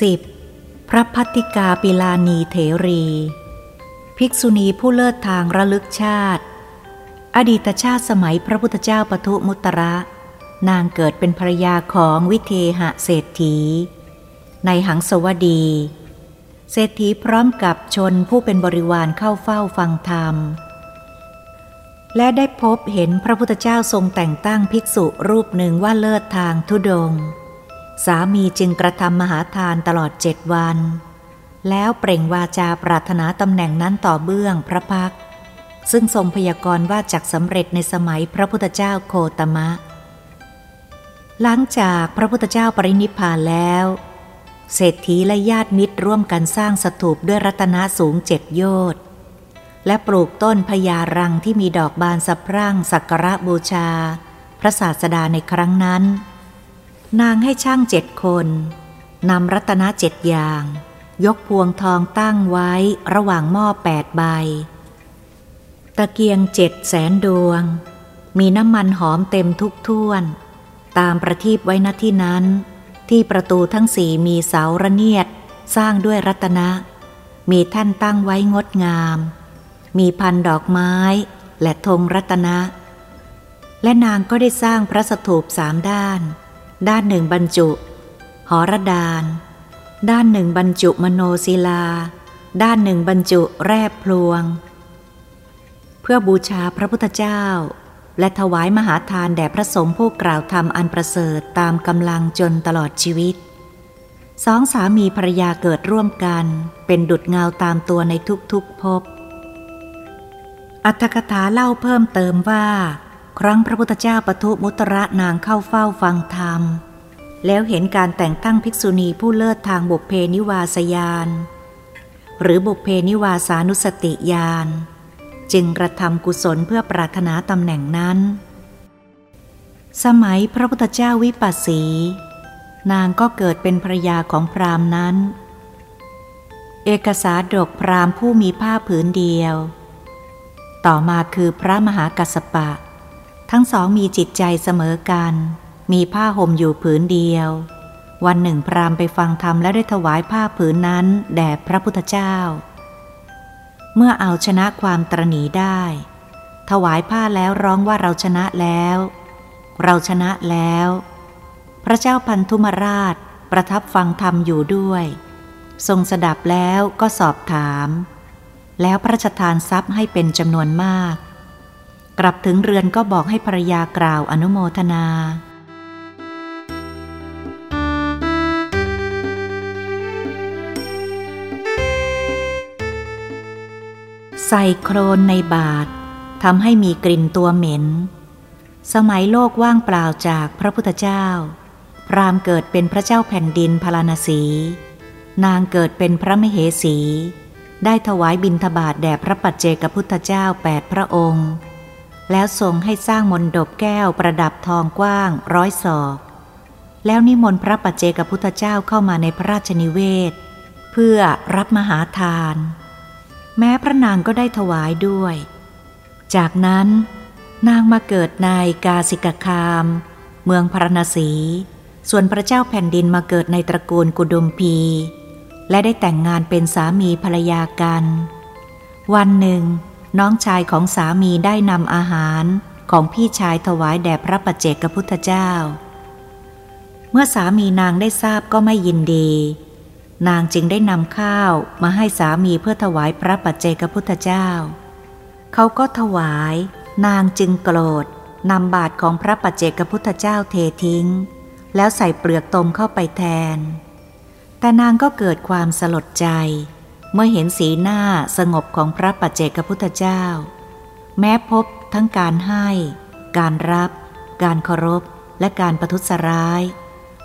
10. พระพัติกาปิลานีเถรี ภิกษุณีผู้เลิศทางระลึกชาติ อดีตชาติสมัยพระพุทธเจ้าปทุมุตระ นางเกิดเป็นภรยาของวิเทหะเศรษฐี ในหังสวดี เศรษฐีพร้อมกับชนผู้เป็นบริวารเข้าเฝ้าฟังธรรม และได้พบเห็นพระพุทธเจ้าทรงแต่งตั้งภิกษุรูปหนึ่งว่าเลิศทางทุดง สามีจึงกระทำมหาทานตลอดเจ็ดวัน แล้วเปล่งวาจาปรารถนาตำแหน่งนั้นต่อเบื้องพระพัก ซึ่งทรงพยากรณ์ว่าจักสำเร็จในสมัยพระพุทธเจ้าโคตมะ หลังจากพระพุทธเจ้าปรินิพพานแล้ว เศรษฐีและญาติมิตรร่วมกันสร้างสถูปด้วยรัตนสูงเจ็ดโยชน์และปลูกต้นพญารังที่มีดอกบานสะพรั่งสักการะบูชา พระศาสดาในครั้งนั้น นางให้ช่างเจ็ดคนนำรัตนเจ็ดอย่าง ยกพวงทองตั้งไว้ระหว่างหม้อแปดใบ ตะเกียงเจ็ดแสนดวง มีน้ำมันหอมเต็มทุกท่วน ตามประทีปไว้ณที่นั้น ที่ประตูทั้งสี่มีเสาระเนียดสร้างด้วยรัตนะ มีท่านตั้งไว้งดงาม มีพันดอกไม้และธงรัตนะ และนางก็ได้สร้างพระสถูปสามด้าน ด้านหนึ่งบรรจุหอระดาน ด้านหนึ่งบรรจุมโนศิลา ด้านหนึ่งบรรจุแร่พลวง เพื่อบูชาพระพุทธเจ้า และถวายมหาทานแด่พระสงฆ์ผู้กล่าวธรรมอันประเสริฐตามกำลังจนตลอดชีวิต สองสามีภรรยาเกิดร่วมกัน เป็นดุดเงาตามตัวในทุกๆภพอัตถกถาเล่าเพิ่มเติมว่า ครั้งพระพุทธเจ้าปทุมุตระนางเข้าเฝ้าฟังธรรม แล้วเห็นการแต่งตั้งภิกษุณีผู้เลิศทางบุพเพนิวาสยาน หรือบุพเพนิวาสานุสติยาน จึงกระทำกุศลเพื่อปรารถนาตำแหน่งนั้น สมัยพระพุทธเจ้าวิปัสสี นางก็เกิดเป็นภรยาของพราหมณ์นั้น เอกสาดกพราหมณ์ผู้มีผ้าผืนเดียว ต่อมาคือพระมหากัสสปะ ทั้งสองมีจิตใจเสมอกัน มีผ้าห่มอยู่ผืนเดียว วันหนึ่งพราหมณ์ไปฟังธรรมและได้ถวายผ้าผืนนั้นแด่พระพุทธเจ้า เมื่อเอาชนะความตรณีได้ ถวายผ้าแล้วร้องว่าเราชนะแล้ว เราชนะแล้ว พระเจ้าพันธุมราชประทับฟังธรรมอยู่ด้วย ทรงสดับแล้วก็สอบถาม แล้วพระราชทานทรัพย์ให้เป็นจำนวนมาก กลับถึงเรือนก็บอกให้ภรรยากล่าวอนุโมทนา ใส่โครนในบาททำให้มีกลิ่นตัวเหม็น สมัยโลกว่างเปล่าจากพระพุทธเจ้า พรามเกิดเป็นพระเจ้าแผ่นดินพาราณสี นางเกิดเป็นพระมเหสี ได้ถวายบิณฑบาตแด่พระปัจเจกพุทธเจ้าแปดพระองค์ แล้วทรงให้สร้างมนดบแก้วประดับทองกว้างร้อยศอก แล้วนิมนต์พระปัจเจกพุทธเจ้าเข้ามาในพระราชนิเวศ เพื่อรับมหาทาน แม้พระนางก็ได้ถวายด้วย จากนั้น นางมาเกิดในกาสิกคาม เมืองพารณสี ส่วนพระเจ้าแผ่นดินมาเกิดในตระกูลกุดุมพี และได้แต่งงานเป็นสามีภรรยากัน วันหนึ่ง น้องชายของสามีได้นำอาหารของพี่ชายถวายแด่พระปัจเจกพุทธเจ้า เมื่อสามีนางได้ทราบก็ไม่ยินดี นางจึงได้นำข้าวมาให้สามีเพื่อถวายพระปัจเจกพุทธเจ้า เขาก็ถวาย นางจึงโกรธนำบาทของพระปัจเจกพุทธเจ้าเททิ้ง แล้วใส่เปลือกตมเข้าไปแทน แต่นางก็เกิดความสลดใจ เมื่อเห็นสีหน้าสงบของพระปัจเจกพุทธเจ้า แม้พบทั้งการให้ การรับ การเคารพ และการประทุษร้าย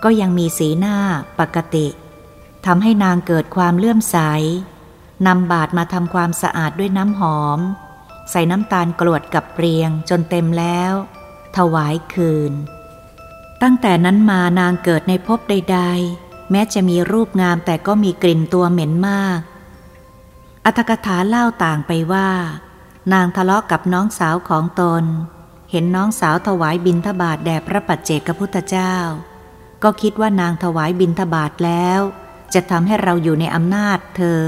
ก็ยังมีสีหน้าปกติทำให้นางเกิดความเลื่อมใสนำบาทมาทำความสะอาดด้วยน้ำหอม ใส่น้ำตาลกรวดกับเปรียงจนเต็มแล้ว ถวายคืน ตั้งแต่นั้นมานางเกิดในภพใด ๆ แม้จะมีรูปงามแต่ก็มีกลิ่นตัวเหม็นมาก อัตถกถาเล่าต่างไปว่า นางทะเลาะกับน้องสาวของตน เห็นน้องสาวถวายบิณฑบาตแด่พระปัจเจกพุทธเจ้า ก็คิดว่านางถวายบิณฑบาตแล้ว จะทำให้เราอยู่ในอำนาจเธอ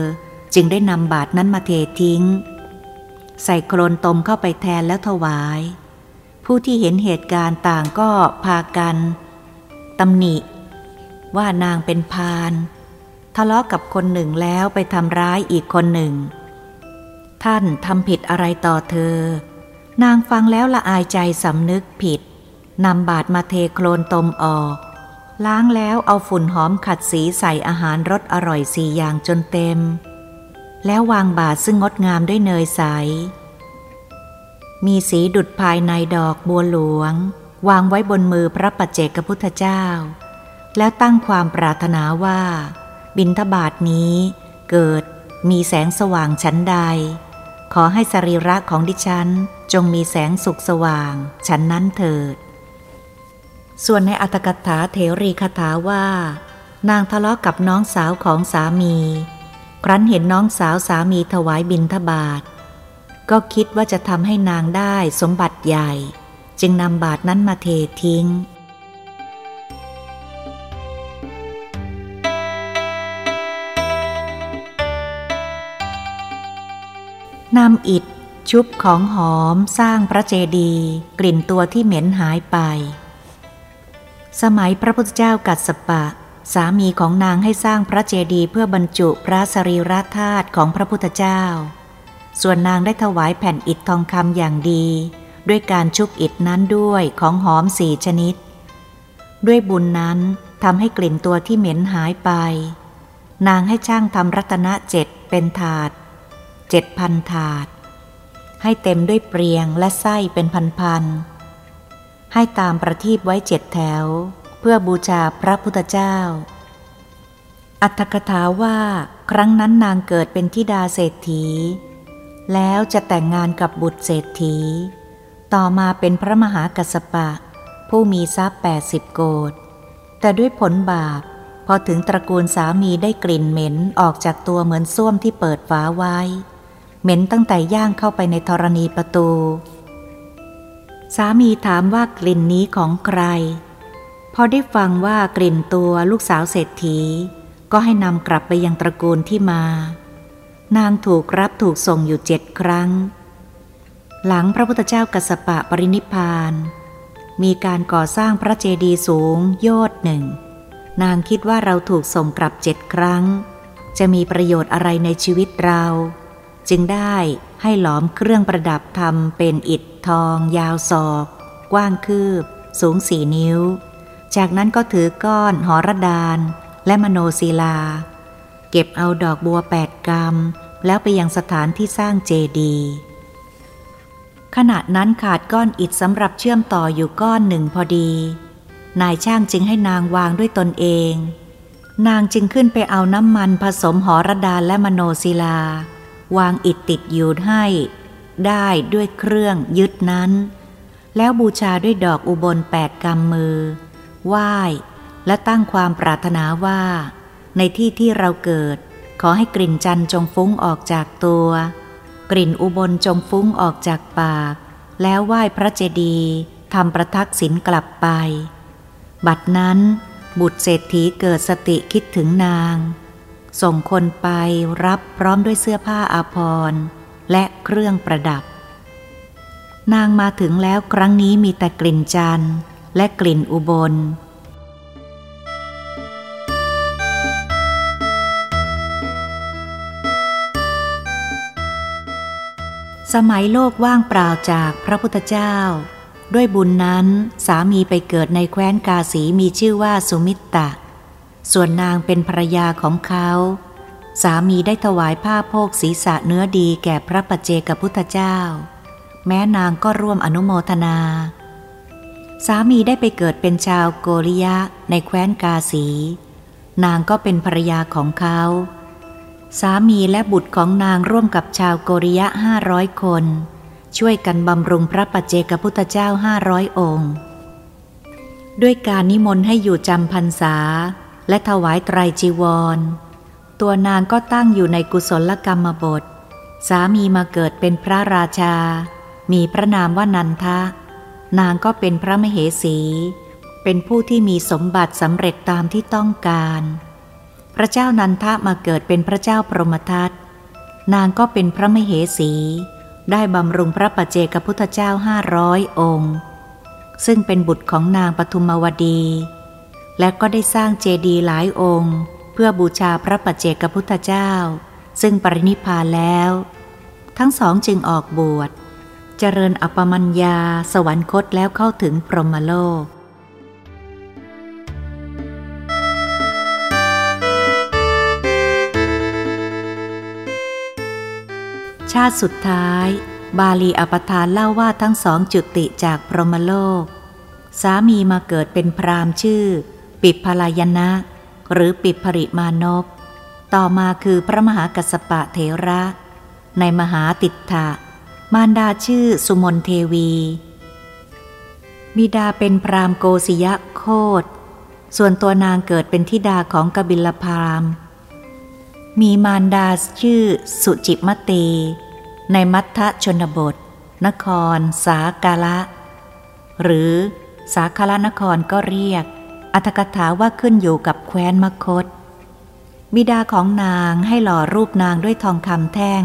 จึงได้นำบาทนั้นมาเททิ้ง ใส่โครนตมเข้าไปแทนแล้วถวาย ผู้ที่เห็นเหตุการณ์ต่างก็พากันตำหนิ ว่านางเป็นพาน ทะเลาะกับคนหนึ่งแล้วไปทำร้ายอีกคนหนึ่ง ท่านทำผิดอะไรต่อเธอ นางฟังแล้วละอายใจสำนึกผิดนำบาดมาเทโคลนตมออก ล้างแล้วเอาฝุ่นหอมขัดสีใส่อาหารรสอร่อยสี่อย่างจนเต็ม แล้ววางบาดซึ่งงดงามด้วยเนยใส มีสีดุดภายในดอกบัวหลวง วางไว้บนมือพระปัจเจกพุทธเจ้า แล้วตั้งความปรารถนาว่า บินทบาทนี้ เกิดมีแสงสว่างชั้นใด ขอให้สรีระของดิฉันจงมีแสงสุขสว่างฉันนั้นเถิด ส่วนในอัตถกถาเถรีคาถาว่า นางทะเลาะกับน้องสาวของสามี ครั้นเห็นน้องสาวสามีถวายบิณฑบาตก็คิดว่าจะทำให้นางได้สมบัติใหญ่ จึงนำบาทนั้นมาเททิ้ง นำอิฐชุบของหอมสร้างพระเจดีย์กลิ่นตัวที่เหม็นหายไป สมัยพระพุทธเจ้ากัสปะ สามีของนางให้สร้างพระเจดีย์เพื่อบรรจุพระสรีระธาตุของพระพุทธเจ้า ส่วนนางได้ถวายแผ่นอิฐทองคำอย่างดี ด้วยการชุบอิฐนั้นด้วยของหอมสี่ชนิด ด้วยบุญนั้นทำให้กลิ่นตัวที่เหม็นหายไป นางให้ช่างทำรัตนเจ็ดเป็นถาด เจ็ดพันถาด ให้เต็มด้วยเปรียงและไส้เป็นพันๆ ให้ตามประทีปไว้เจ็ดแถว เพื่อบูชาพระพุทธเจ้า อัตถกถาว่าครั้งนั้นนางเกิดเป็นธิดาเศรษฐี แล้วจะแต่งงานกับบุตรเศรษฐี ต่อมาเป็นพระมหากัสปะ ผู้มีทรัพย์แปดสิบโกดแต่ด้วยผลบาปพอถึงตระกูลสามีได้กลิ่นเหม็นออกจากตัวเหมือนส้วมที่เปิดฝาไว้ เหม็นตั้งแต่ย่างเข้าไปในธรณีประตู สามีถามว่ากลิ่นนี้ของใคร พอได้ฟังว่ากลิ่นตัวลูกสาวเศรษฐี ก็ให้นำกลับไปยังตระกูลที่มา นางถูกรับถูกส่งอยู่เจ็ดครั้ง หลังพระพุทธเจ้ากัสปะปรินิพาน มีการก่อสร้างพระเจดีย์สูงโยอดหนึ่ง นางคิดว่าเราถูกส่งกลับเจ็ดครั้ง จะมีประโยชน์อะไรในชีวิตเรา จึงได้ให้หลอมเครื่องประดับทำเป็นอิฐทอง ยาวศอก กว้างคืบ สูงสี่นิ้ว จากนั้นก็ถือก้อนหอระดาน และมโนศิลา เก็บเอาดอกบัวแปดกรรม แล้วไปยังสถานที่สร้างเจดีย์ขณะนั้นขาดก้อนอิฐสำหรับเชื่อมต่ออยู่ก้อนหนึ่งพอดี นายช่างจึงให้นางวางด้วยตนเอง นางจึงขึ้นไปเอาน้ำมันผสมหอระดานและมโนศิลา วางอิฐติดอยู่ให้ ได้ด้วยเครื่องยึดนั้น แล้วบูชาด้วยดอกอุบลแปดกำมือ ไหว้ และตั้งความปรารถนาว่า ในที่ที่เราเกิด ขอให้กลิ่นจันจงฟุ้งออกจากตัว กลิ่นอุบลจงฟุ้งออกจากปาก แล้วไหว้พระเจดีย์ทำประทักษิณกลับไป บัดนั้น บุตรเศรษฐีเกิดสติคิดถึงนาง ส่งคนไปรับพร้อมด้วยเสื้อผ้าอาภรณ์และเครื่องประดับ นางมาถึงแล้วครั้งนี้มีแต่กลิ่นจันและกลิ่นอุบล สมัยโลกว่างเปล่าจากพระพุทธเจ้า ด้วยบุญนั้นสามีไปเกิดในแคว้นกาสีมีชื่อว่าสุมิตตะ ส่วนนางเป็นภรรยาของเขา สามีได้ถวายผ้าโพกศีรษะเนื้อดีแก่พระปัจเจกพุทธเจ้า แม้นางก็ร่วมอนุโมทนา สามีได้ไปเกิดเป็นชาวโกริยะในแคว้นกาสี นางก็เป็นภรรยาของเขา สามีและบุตรของนางร่วมกับชาวโกริยะห้าร้อยคน ช่วยกันบำรุงพระปัจเจกพุทธเจ้าห้าร้อยองค์ ด้วยการนิมนต์ให้อยู่จำพรรษา และถวายไตรจีวร ตัวนางก็ตั้งอยู่ในกุศลกรรมบท สามีมาเกิดเป็นพระราชา มีพระนามว่านันทะ นางก็เป็นพระมเหสี เป็นผู้ที่มีสมบัติสำเร็จตามที่ต้องการ พระเจ้านันทะมาเกิดเป็นพระเจ้าพรหมทัตนางก็เป็นพระมเหสี ได้บำรุงพระปัจเจกพุทธเจ้าห้าร้อยองค์ ซึ่งเป็นบุตรของนางปทุมวดี และก็ได้สร้างเจดีย์หลายองค์ เพื่อบูชาพระปัจเจกพุทธเจ้า ซึ่งปรินิพานแล้ว ทั้งสองจึงออกบวช เจริญอปมัญญาสวรรคตแล้วเข้าถึงพรหมโลกชาติสุดท้าย บาลีอปทานเล่าว่าทั้งสองจุติจากพรหมโลก สามีมาเกิดเป็นพรามชื่อ ปิพลายนะ หรือปิภริมานพ ต่อมาคือพระมหากัสปะเถระ ในมหาติถะมารดาชื่อสุมนเทวี บิดาเป็นพรามโกศยะโคดส่วนตัวนางเกิดเป็นธิดาของกบิลพรามมีมารดาชื่อสุจิมตี ในมัทธชนบท นคร สากาละ หรือสาคาละนครก็เรียก อัตกถาว่าขึ้นอยู่กับแคว้นมคต บิดาของนางให้หล่อรูปนางด้วยทองคำแท่ง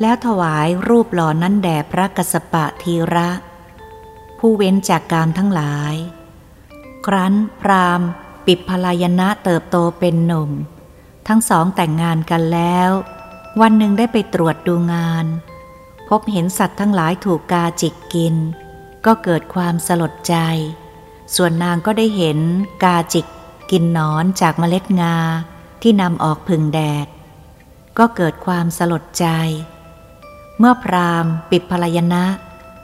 แล้วถวายรูปหล่อนั้นแด่พระกสปะทีระ ผู้เว้นจากกามทั้งหลาย ครั้นพรามปิดพลายนะเติบโตเป็นหนุ่ม ทั้งสองแต่งงานกันแล้ว วันหนึ่งได้ไปตรวจดูงาน พบเห็นสัตว์ทั้งหลายถูกกาจิกกิน ก็เกิดความสลดใจ ส่วนนางก็ได้เห็นกาจิกกินนอนจากเมล็ดงาที่นำออกพึ่งแดด ก็เกิดความสลดใจ เมื่อพรามปิดพลายนะ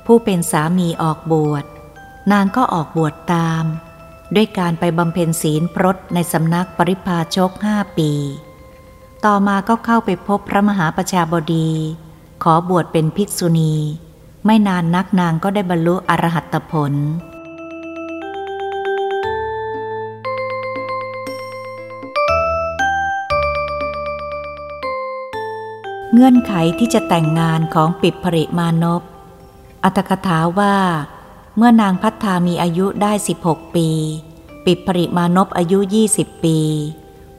ผู้เป็นสามีออกบวช นางก็ออกบวชตาม ด้วยการไปบำเพ็ญศีลพรตในสำนักปริพาชกห้าปี ต่อมาก็เข้าไปพบพระมหาประชาบดี ขอบวชเป็นภิกษุณี ไม่นานนักนางก็ได้บรรลุอรหัตผล เงื่อนไขที่จะแต่งงานของปิดผริมานพ อัตถกถาว่า เมื่อนางพัฒนามีอายุได้ 16 ปี ปิดปริมานพอายุ 20 ปี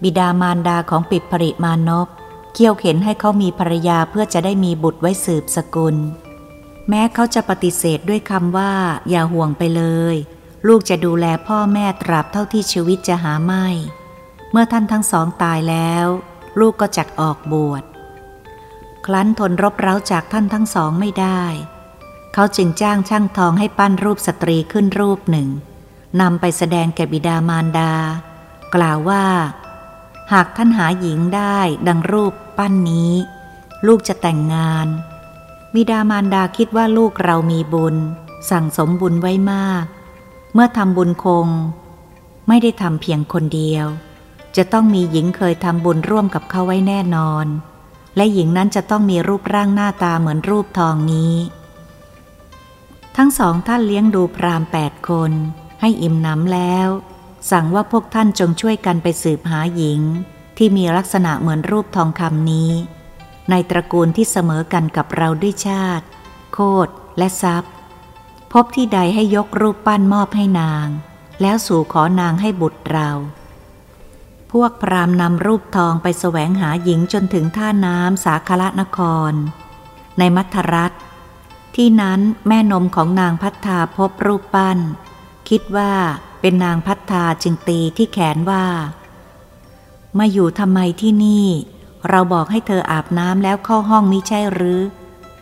บิดามารดาของปิดปริมานพเกี่ยวเข็นให้เขามีภรรยาเพื่อจะได้มีบุตรไว้สืบสกุล แม้เขาจะปฏิเสธด้วยคำว่า อย่าห่วงไปเลย ลูกจะดูแลพ่อแม่ตราบเท่าที่ชีวิตจะหาไม่ เมื่อท่านทั้งสองตายแล้ว ลูกก็จักออกบวช คลั้นทนรบเร้าจากท่านทั้งสองไม่ได้ เขาจึงจ้างช่างทองให้ปั้นรูปสตรีขึ้นรูปหนึ่งนำไปแสดงแก่บิดามารดา กล่าวว่า หากท่านหาหญิงได้ดังรูปปั้นนี้ ลูกจะแต่งงาน บิดามารดาคิดว่าลูกเรามีบุญ สั่งสมบุญไว้มาก เมื่อทำบุญคง ไม่ได้ทำเพียงคนเดียว จะต้องมีหญิงเคยทำบุญร่วมกับเขาไว้แน่นอน และหญิงนั้นจะต้องมีรูปร่างหน้าตาเหมือนรูปทองนี้ ทั้งสองท่านเลี้ยงดูพรามแปดคน ให้อิ่มหนำแล้ว สั่งว่าพวกท่านจงช่วยกันไปสืบหาหญิง ที่มีลักษณะเหมือนรูปทองคำนี้ ในตระกูลที่เสมอกันกับเราด้วยชาติ โคดและทรัพย์ พบที่ใดให้ยกรูปปั้นมอบให้นาง แล้วสู่ขอนางให้บุตรเรา วกพรามนำรูปทองไปแสวงหาหญิงจนถึงท่าน้ำสาคละนคร ในมัทรัฐ ที่นั้นแม่นมของนางพัฒนาพบรูปปั้น คิดว่าเป็นนางพัฒนาจึงตีที่แขนว่า มาอยู่ทำไมที่นี่ เราบอกให้เธออาบน้ำแล้วเข้าห้องมิใช่หรือ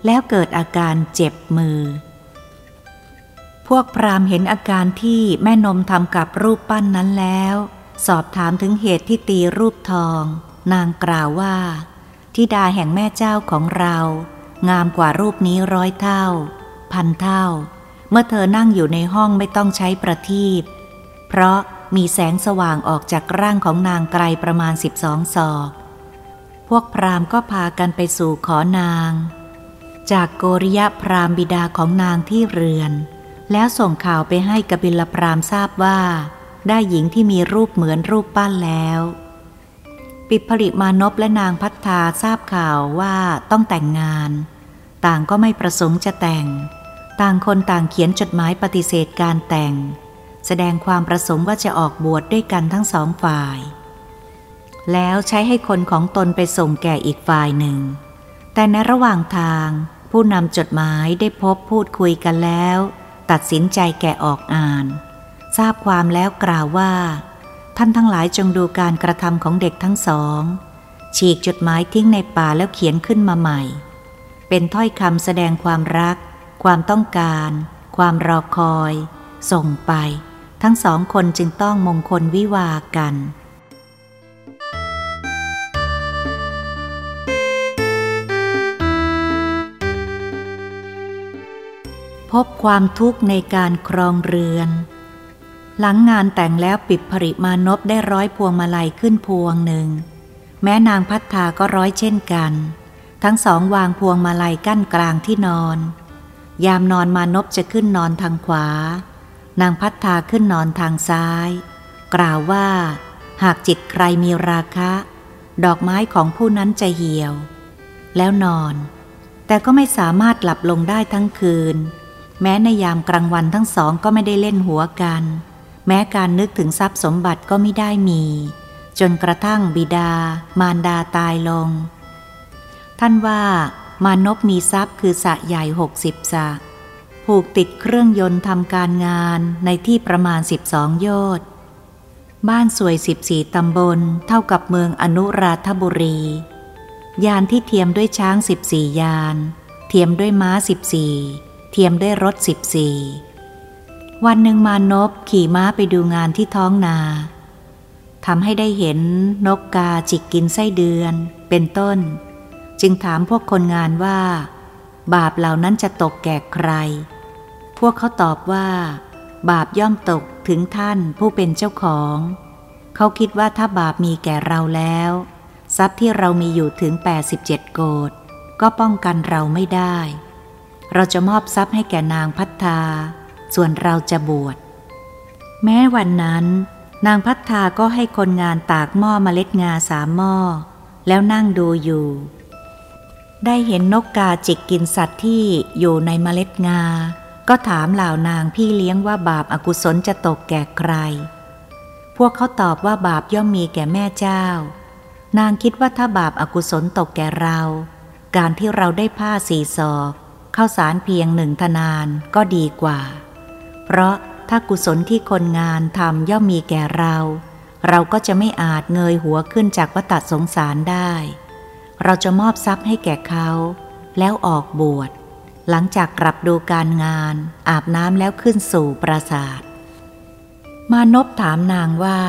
แล้วเกิดอาการเจ็บมือ พวกพรามเห็นอาการที่แม่นมทำกับรูปปั้นนั้นแล้ว สอบถามถึงเหตุที่ตีรูปทอง นางกล่าวว่าทิดาแห่งแม่เจ้าของเรา งามกว่ารูปนี้ร้อยเท่า พันเท่า เมื่อเธอนั่งอยู่ในห้องไม่ต้องใช้ประทีปเพราะมีแสงสว่างออกจากร่างของนางไกลประมาณสิบสองศอก พวกพราหมณ์ก็พากันไปสู่ขอนาง จากโกริยะพราหมณ์บิดาของนางที่เรือน แล้วส่งข่าวไปให้กบิลพราหมณ์ทราบว่า ได้หญิงที่มีรูปเหมือนรูปปั้นแล้ว ปิดผลิมานพและนางพัฒนาทราบข่าวว่าต้องแต่งงาน ต่างก็ไม่ประสงค์จะแต่ง ต่างคนต่างเขียนจดหมายปฏิเสธการแต่ง แสดงความประสงค์ว่าจะออกบวชดด้วยกันทั้งสองฝ่าย แล้วใช้ให้คนของตนไปส่งแก่อีกฝ่ายหนึ่ง แต่ในระหว่างทาง ผู้นำจดหมายได้พบพูดคุยกันแล้ว ตัดสินใจแกะออกอ่าน ทราบความแล้วกล่าวว่า ท่านทั้งหลายจงดูการกระทำของเด็กทั้งสอง ฉีกจดหมายทิ้งในป่าแล้วเขียนขึ้นมาใหม่ เป็นถ้อยคำแสดงความรัก ความต้องการ ความรอคอย ส่งไป ทั้งสองคนจึงต้องมงคลวิวากันพบความทุกข์ในการครองเรือน หลังงานแต่งแล้วปิดผริมานพได้ร้อยพวงมาลัยขึ้นพวงหนึ่ง แม้นางพัฒนาก็ร้อยเช่นกัน ทั้งสองวางพวงมาลัยกั้นกลางที่นอน ยามนอนมานพจะขึ้นนอนทางขวา นางพัฒนาขึ้นนอนทางซ้าย กล่าวว่า หากจิตใครมีราคะ ดอกไม้ของผู้นั้นจะเหี่ยว แล้วนอน แต่ก็ไม่สามารถหลับลงได้ทั้งคืน แม้ในยามกลางวันทั้งสองก็ไม่ได้เล่นหัวกัน แม้การนึกถึงทรัพย์สมบัติก็ไม่ได้มี จนกระทั่งบิดา มารดาตายลง ท่านว่ามานพมีทรัพย์คือสะใหญ่หกสิบสะ ผูกติดเครื่องยนต์ทำการงานในที่ประมาณสิบสองโยชน์บ้านสวยสิบสี่ตำบลเท่ากับเมืองอนุราธบุรี ยานที่เทียมด้วยช้างสิบสี่ยาน เทียมด้วยม้าสิบสี่เทียมด้วยรถสิบสี่ วันหนึ่งมานพขี่ม้าไปดูงานที่ท้องนาทำให้ได้เห็นนกกาจิกกินไส้เดือน เป็นต้น จึงถามพวกคนงานว่า บาปเหล่านั้นจะตกแก่ใคร พวกเขาตอบว่า บาปย่อมตกถึงท่านผู้เป็นเจ้าของ เขาคิดว่าถ้าบาปมีแก่เราแล้ว ทรัพย์ที่เรามีอยู่ถึง 87 โกดก็ป้องกันเราไม่ได้ เราจะมอบทรัพย์ให้แก่นางพัฒนา ส่วนเราจะบวช แม้วันนั้น นางพัฒนาก็ให้คนงานตากหม้อมเมล็ดงาสามหม้อ แล้วนั่งดูอยู่ ได้เห็นนกกาจิกกินสัตว์ที่อยู่ในเมล็ดงา ก็ถามเหล่านางพี่เลี้ยงว่าบาปอากุศลจะตกแก่ใคร พวกเขาตอบว่าบาปย่อมมีแก่แม่เจ้า นางคิดว่าถ้าบาปอากุศลตกแก่เรา การที่เราได้ผ้าสีศอกข้าวสารเพียงหนึ่งทนานก็ดีกว่า เพราะถ้ากุศลที่คนงานทำย่อมมีแก่เรา เราก็จะไม่อาจเงยหัวขึ้นจากวัฏสงสารได้ เราจะมอบทรัพย์ให้แก่เขา แล้วออกบวช หลังจากกลับดูการงาน อาบน้ำแล้วขึ้นสู่ปราสาท มานพถามนางว่า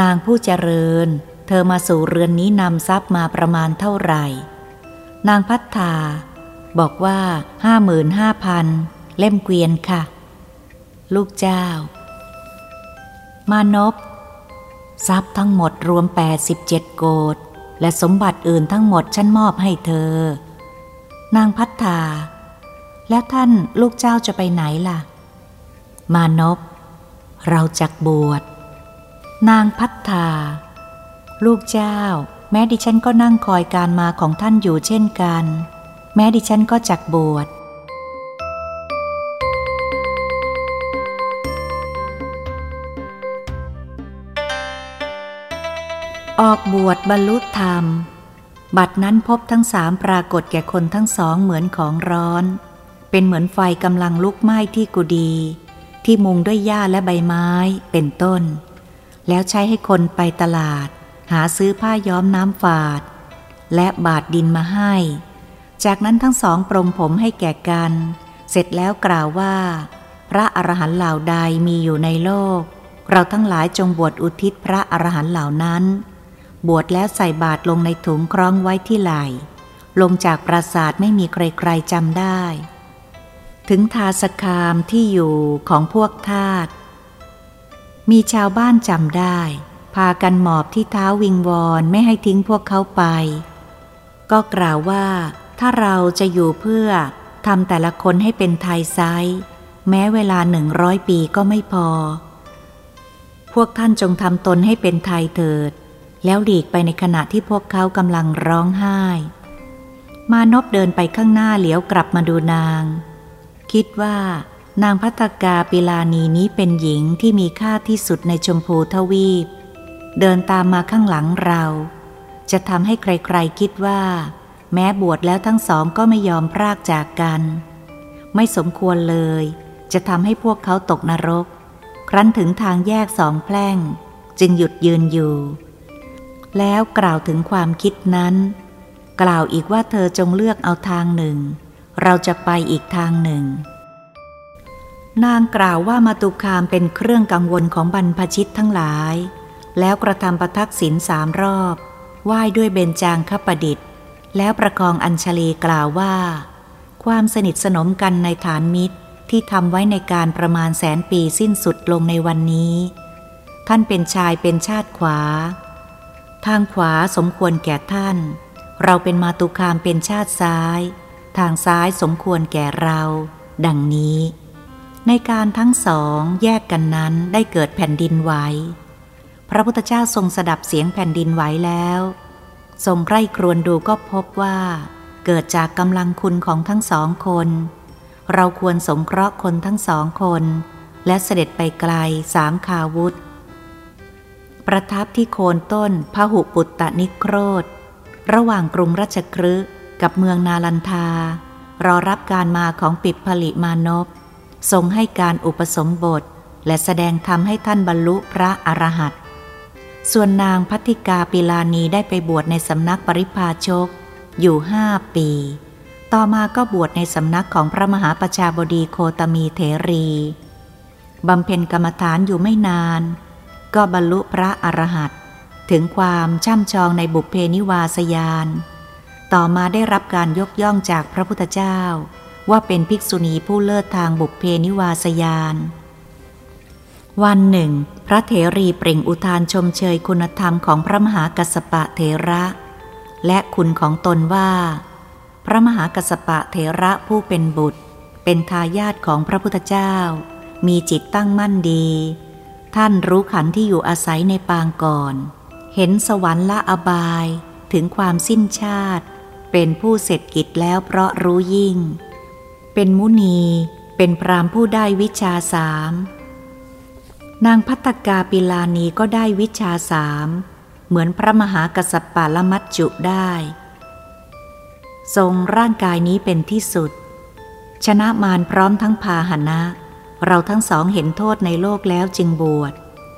นางผู้เจริญ เธอมาสู่เรือนนี้นำทรัพย์มาประมาณเท่าไหร่ นางพัฒนาบอกว่าห้าหมื่นห้าพันเล่มเกวียนค่ะ ลูกเจ้า มานพทรัพย์ทั้งหมดรวม 87 โกดและสมบัติอื่นทั้งหมดฉันมอบให้เธอ นางพัฒนาแล้วท่านลูกเจ้าจะไปไหนล่ะ มานพเราจักบวช นางพัฒนาลูกเจ้า แม้ดิฉันก็นั่งคอยการมาของท่านอยู่เช่นกัน แม้ดิฉันก็จักบวช ออกบวชบรรลุธรรม บัดนั้นพบทั้งสามปรากฏแก่คนทั้งสองเหมือนของร้อน เป็นเหมือนไฟกำลังลุกไหม้ที่กุดี ที่มุงด้วยหญ้าและใบไม้เป็นต้น แล้วใช้ให้คนไปตลาด หาซื้อผ้าย้อมน้ำฝาด และบาดดินมาให้ จากนั้นทั้งสองปรงผมให้แก่กัน เสร็จแล้วกล่าวว่า พระอรหันต์เหล่าใดมีอยู่ในโลก เราทั้งหลายจงบวชอุทิศพระอรหันต์เหล่านั้น บวชแล้วใส่บาตรลงในถุงคล้องไว้ที่ไหล่ลงจากปราสาทไม่มีใครๆจำได้ ถึงทาสคามที่อยู่ของพวกทาสมีชาวบ้านจำได้ พากันหมอบที่เท้าวิงวอนไม่ให้ทิ้งพวกเขาไป ก็กล่าวว่า ถ้าเราจะอยู่เพื่อทำแต่ละคนให้เป็นไทยไซแม้เวลาหนึ่งร้อยปีก็ไม่พอ พวกท่านจงทำตนให้เป็นไทยเถิด แล้วหลีกไปในขณะที่พวกเขากำลังร้องไห้ มานพเดินไปข้างหน้าเหลียวกลับมาดูนาง คิดว่านางพัตกาปิลานีนี้เป็นหญิงที่มีค่าที่สุดในชมพูทวีป เดินตามมาข้างหลังเรา จะทำให้ใครๆคิดว่า แม้บวชแล้วทั้งสองก็ไม่ยอมพรากจากกัน ไม่สมควรเลย จะทำให้พวกเขาตกนรก ครั้นถึงทางแยกสองแพร่ง จึงหยุดยืนอยู่ แล้วกล่าวถึงความคิดนั้น กล่าวอีกว่าเธอจงเลือกเอาทางหนึ่ง เราจะไปอีกทางหนึ่ง นางกล่าวว่ามาตุคามเป็นเครื่องกังวลของบรรพชิตทั้งหลาย แล้วกระทำประทักษิณสามรอบไหว้ด้วยเบญจางคประดิษฐ์ แล้วประคองอัญชลีกล่าวว่า ความสนิทสนมกันในฐานมิตรที่ทำไว้ในการประมาณแสนปีสิ้นสุดลงในวันนี้ ท่านเป็นชายเป็นชาติขวา ทางขวาสมควรแก่ท่าน เราเป็นมาตุคามเป็นชาติซ้าย ทางซ้ายสมควรแก่เรา ดังนี้ ในการทั้งสองแยกกันนั้นได้เกิดแผ่นดินไหวพระพุทธเจ้าทรงสดับเสียงแผ่นดินไหวแล้ว ทรงใกล้ครวนดูก็พบว่า เกิดจากกำลังคุณของทั้งสองคน เราควรสงเคราะห์คนทั้งสองคน และเสด็จไปไกลสามคาวุธ ประทับที่โคนต้นพหุปุตตนิโครธ ระหว่างกรุงรัชครึกับเมืองนาลันทา รอรับการมาของปิดผลิมานพทรงให้การอุปสมบท และแสดงธรรมให้ท่านบรรลุพระอรหันตส่วนนางภัททกาปิลานีได้ไปบวชในสำนักปริพาชก อยู่ห้าปี ต่อมาก็บวชในสำนักของพระมหาประชาบดีโคตมีเถรีบำเพ็ญกรรมฐานอยู่ไม่นาน ก็บรรลุพระอรหันต์ถึงความช่ำชองในบุพเพนิวาสญาณ ต่อมาได้รับการยกย่องจากพระพุทธเจ้า ว่าเป็นภิกษุณีผู้เลิศทางบุพเพนิวาสญาณ วันหนึ่ง พระเถรีเปล่งอุทานชมเชยคุณธรรมของพระมหากัสปะเถระ และคุณของตนว่า พระมหากัสปะเถระผู้เป็นบุตร เป็นทายาทของพระพุทธเจ้า มีจิตตั้งมั่นดี ท่านรู้ขันที่อยู่อาศัยในปางก่อน เห็นสวรรค์ละอบายถึงความสิ้นชาติ เป็นผู้เสร็จกิจแล้วเพราะรู้ยิ่ง เป็นมุนีเป็นพรามผู้ได้วิชาสามนางพัตกาปิลานีก็ได้วิชาสามเหมือนพระมหากษัตริย์ปาลมัจจุได้ ทรงร่างกายนี้เป็นที่สุด ชนะมารพร้อมทั้งพาหนะ เราทั้งสองเห็นโทษในโลกแล้วจึงบวช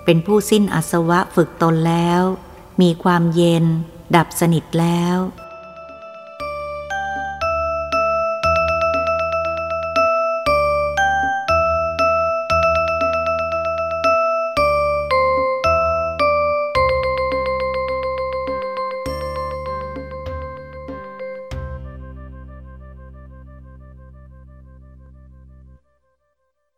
เป็นผู้สิ้นอสวะฝึกตนแล้ว มีความเย็น ดับสนิทแล้ว